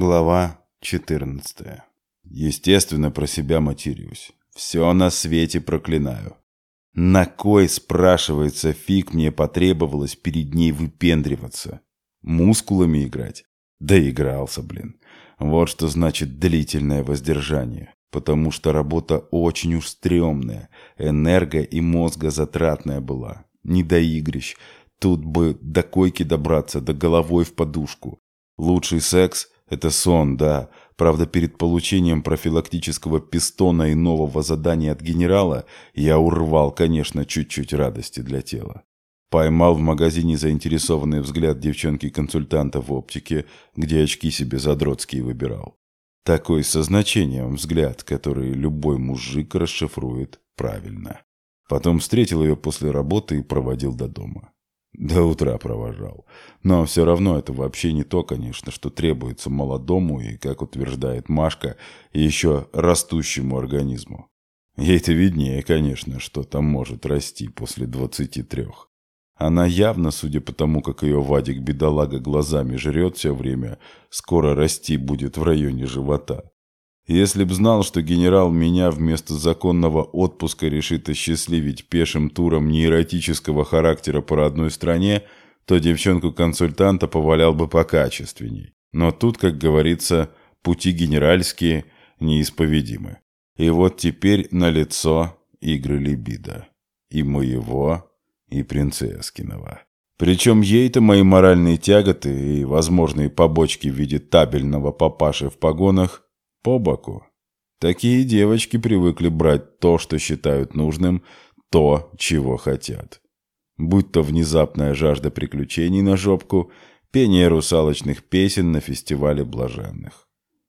Глава 14. Естественно, про себя матерюсь. Все на свете проклинаю. На кой, спрашивается, фиг мне потребовалось перед ней выпендриваться? Мускулами играть? Да игрался, блин. Вот что значит длительное воздержание. Потому что работа очень уж стрёмная, энерго- и мозгозатратная была. Не до игрищ. Тут бы до койки добраться, да головой в подушку. Лучший секс – это сон, да. Правда, перед получением профилактического пистона и нового задания от генерала я урвал, конечно, чуть-чуть радости для тела. Поймал в магазине заинтересованный взгляд девчонки-консультанта в оптике, где очки себе задротские выбирал. Такой со значением взгляд, который любой мужик расшифрует правильно. Потом встретил ее после работы и проводил до дома. До утра провожал. Но все равно это вообще не то, конечно, что требуется молодому и, как утверждает Машка, еще растущему организму. Ей-то виднее, конечно, что там может расти после двадцати трех. Она явно, судя по тому, как ее Вадик-бедолага глазами жрет все время, скоро расти будет в районе живота. Если б знал, что генерал меня вместо законного отпуска решит осчастливить пешим туром неэротического характера по родной стране, то девчонку-консультанта повалял бы покачественней. Но тут, как говорится, пути генеральские неисповедимы. И вот теперь на лицо игры либидо. И моего, и принцесскиного. Причем ей-то мои моральные тяготы и возможные побочки в виде табельного папаши в погонах по боку. Такие девочки привыкли брать то, что считают нужным, то, чего хотят. Будь то внезапная жажда приключений на жопку, пение русалочных песен на фестивале блаженных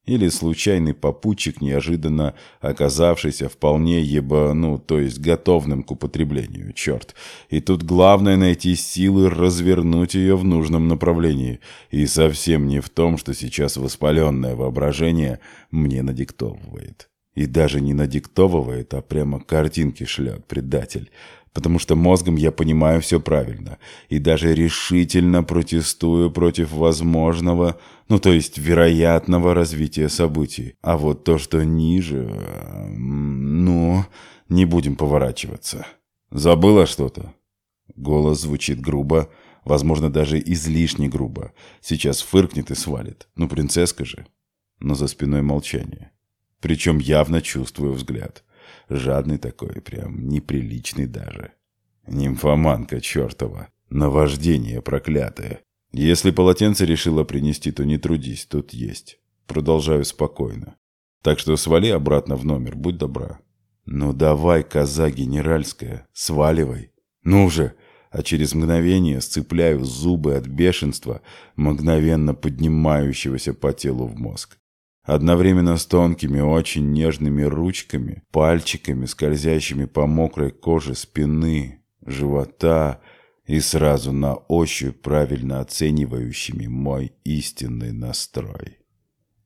или случайный попутчик, неожиданно оказавшийся вполне ебо, ну, то есть готовным к употреблению, черт. И тут главное найти силы развернуть ее в нужном направлении, и совсем не в том, что сейчас воспаленное воображение мне надиктовывает. И даже не надиктовывает, а прямо картинки шлет предатель потому что мозгом я понимаю все правильно и даже решительно протестую против возможного, ну то есть вероятного развития событий. А вот то, что ниже, ну, не будем поворачиваться. Забыла что-то? Голос звучит грубо, возможно, даже излишне грубо. Сейчас фыркнет и свалит. Ну, принцесска же. Но за спиной молчание. Причем явно чувствую взгляд. Жадный такой, прям неприличный даже. Нимфоманка чертова. Наваждение проклятое. Если полотенце решила принести, то не трудись, тут есть. Продолжаю спокойно. Так что свали обратно в номер, будь добра. Ну давай, коза генеральская, сваливай. Ну же! А через мгновение сцепляю зубы от бешенства, мгновенно поднимающегося по телу в мозг. Одновременно с тонкими, очень нежными ручками, пальчиками, скользящими по мокрой коже спины, живота и сразу на ощупь правильно оценивающими мой истинный настрой.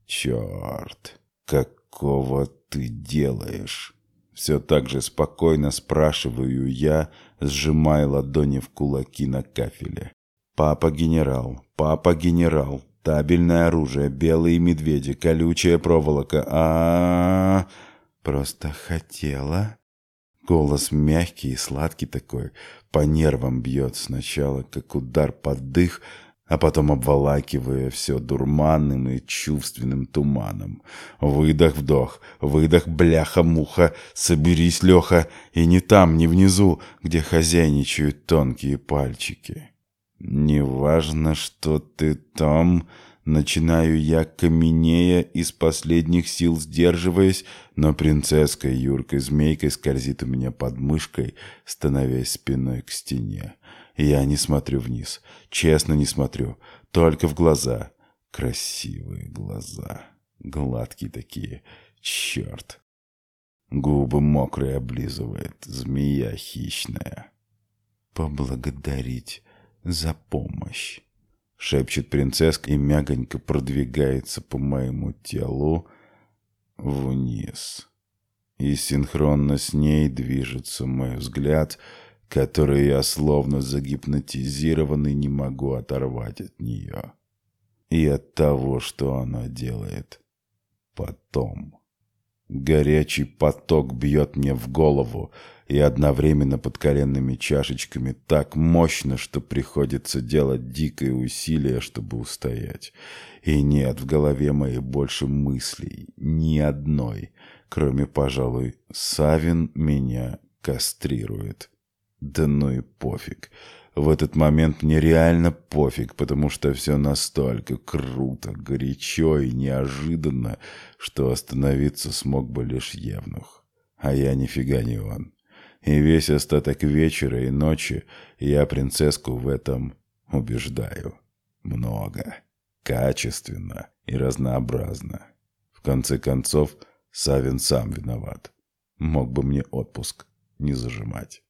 «Черт, какого ты делаешь?» Все так же спокойно спрашиваю я, сжимая ладони в кулаки на кафеле. «Папа генерал, папа генерал, Табельное оружие, белые медведи, колючая проволока. А. Просто хотела. Голос мягкий и сладкий такой, по нервам бьет сначала, как удар под дых, а потом обволакивая все дурманным и чувственным туманом. Выдох-вдох, выдох, бляха-муха, соберись, Леха, и не там, не внизу, где хозяйничают тонкие пальчики. «Неважно, что ты там...» Начинаю я каменея, из последних сил сдерживаясь, но принцесска Юркой змейкой скользит у меня под мышкой, становясь спиной к стене. Я не смотрю вниз, честно не смотрю, только в глаза. Красивые глаза, гладкие такие, черт. Губы мокрые облизывает, змея хищная. Поблагодарить за помощь. Шепчет принцесска и мягонько продвигается по моему телу вниз. И синхронно с ней движется мой взгляд, который я словно загипнотизированный не могу оторвать от нее. и от того, что оно делает потом. Горячий поток бьет мне в голову и одновременно под коленными чашечками так мощно, что приходится делать дикое усилие, чтобы устоять. И нет в голове моей больше мыслей, ни одной, кроме, пожалуй, Савин меня кастрирует. Да ну и пофиг. В этот момент мне реально пофиг, потому что все настолько круто, горячо и неожиданно, что остановиться смог бы лишь Евнух. А я нифига не он. И весь остаток вечера и ночи я принцесску в этом убеждаю. Много, качественно и разнообразно. В конце концов, Савин сам виноват. Мог бы мне отпуск не зажимать.